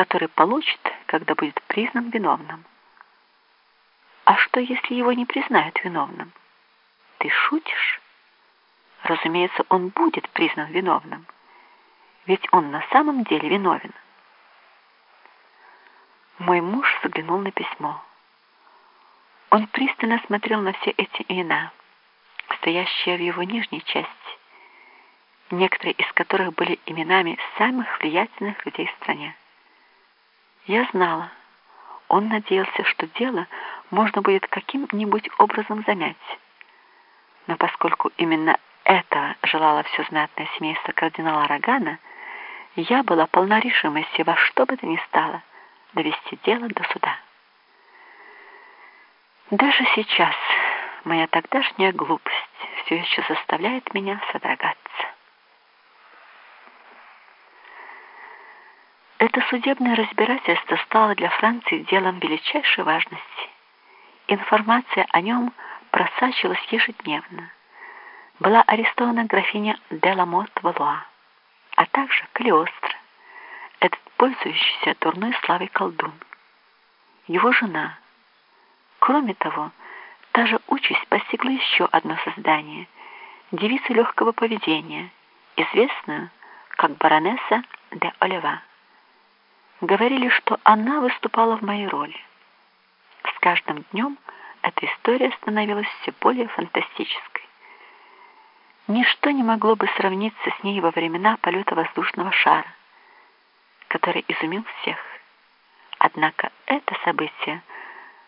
который получит, когда будет признан виновным. А что, если его не признают виновным? Ты шутишь? Разумеется, он будет признан виновным, ведь он на самом деле виновен. Мой муж заглянул на письмо. Он пристально смотрел на все эти имена, стоящие в его нижней части, некоторые из которых были именами самых влиятельных людей в стране. Я знала, он надеялся, что дело можно будет каким-нибудь образом замять. Но поскольку именно этого желало все знатное семейство кардинала Рогана, я была полна решимости во что бы то ни стало довести дело до суда. Даже сейчас моя тогдашняя глупость все еще заставляет меня содрогаться. Это судебное разбирательство стало для Франции делом величайшей важности. Информация о нем просачивалась ежедневно. Была арестована графиня Деламот Валуа, а также Калиостро, этот пользующийся дурной славой колдун. Его жена. Кроме того, та же участь постигла еще одно создание, девицу легкого поведения, известную как баронесса де Олева. Говорили, что она выступала в моей роли. С каждым днем эта история становилась все более фантастической. Ничто не могло бы сравниться с ней во времена полета воздушного шара, который изумил всех. Однако это событие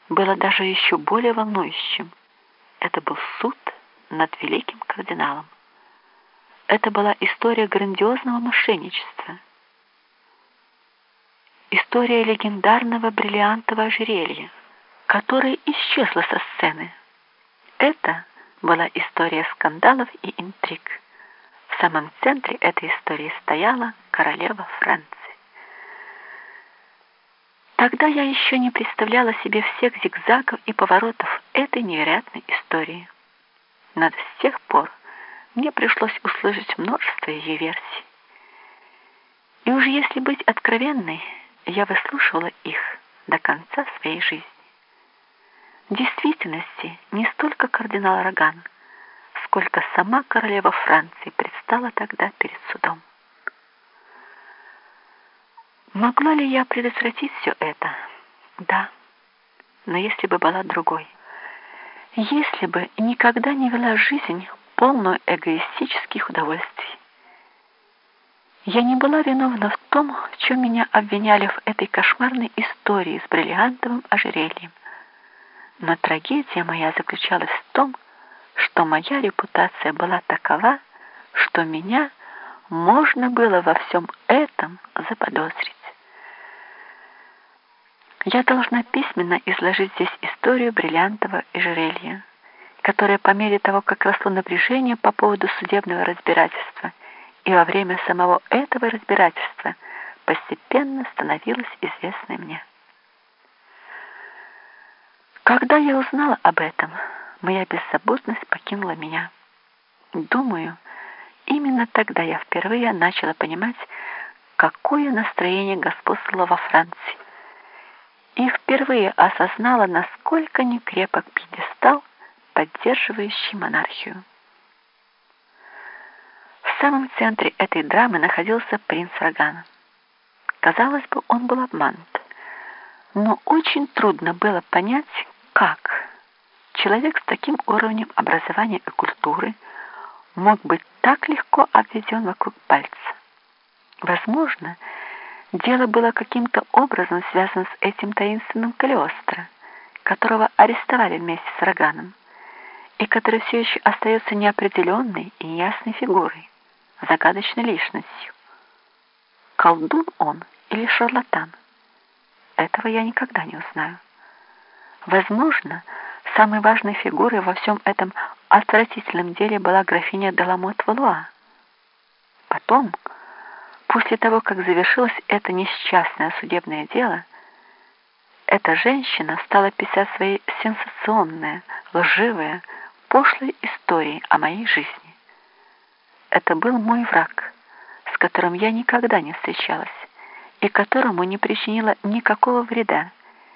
было даже еще более волнующим. Это был суд над великим кардиналом. Это была история грандиозного мошенничества – История легендарного бриллиантового ожерелья, которое исчезло со сцены. Это была история скандалов и интриг. В самом центре этой истории стояла королева Франции. Тогда я еще не представляла себе всех зигзагов и поворотов этой невероятной истории. Но с тех пор мне пришлось услышать множество ее версий. И уж если быть откровенной, я выслушивала их до конца своей жизни. В действительности не столько кардинал Роган, сколько сама королева Франции предстала тогда перед судом. Могла ли я предотвратить все это? Да, но если бы была другой. Если бы никогда не вела жизнь, полную эгоистических удовольствий. Я не была виновна в том, в чем меня обвиняли в этой кошмарной истории с бриллиантовым ожерельем. Но трагедия моя заключалась в том, что моя репутация была такова, что меня можно было во всем этом заподозрить. Я должна письменно изложить здесь историю бриллиантового ожерелья, которая по мере того, как росло напряжение по поводу судебного разбирательства, и во время самого этого разбирательства постепенно становилась известной мне. Когда я узнала об этом, моя беззаботность покинула меня. Думаю, именно тогда я впервые начала понимать, какое настроение господствовало во Франции. И впервые осознала, насколько некрепок пьедестал, поддерживающий монархию самом центре этой драмы находился принц Рогана. Казалось бы, он был обманут. Но очень трудно было понять, как человек с таким уровнем образования и культуры мог быть так легко обведен вокруг пальца. Возможно, дело было каким-то образом связано с этим таинственным Калиостро, которого арестовали вместе с Роганом, и который все еще остается неопределенной и неясной фигурой загадочной личностью. Колдун он или шарлатан? Этого я никогда не узнаю. Возможно, самой важной фигурой во всем этом отвратительном деле была графиня Деламот Валуа. Потом, после того, как завершилось это несчастное судебное дело, эта женщина стала писать свои сенсационные, лживые, пошлые истории о моей жизни. Это был мой враг, с которым я никогда не встречалась и которому не причинила никакого вреда.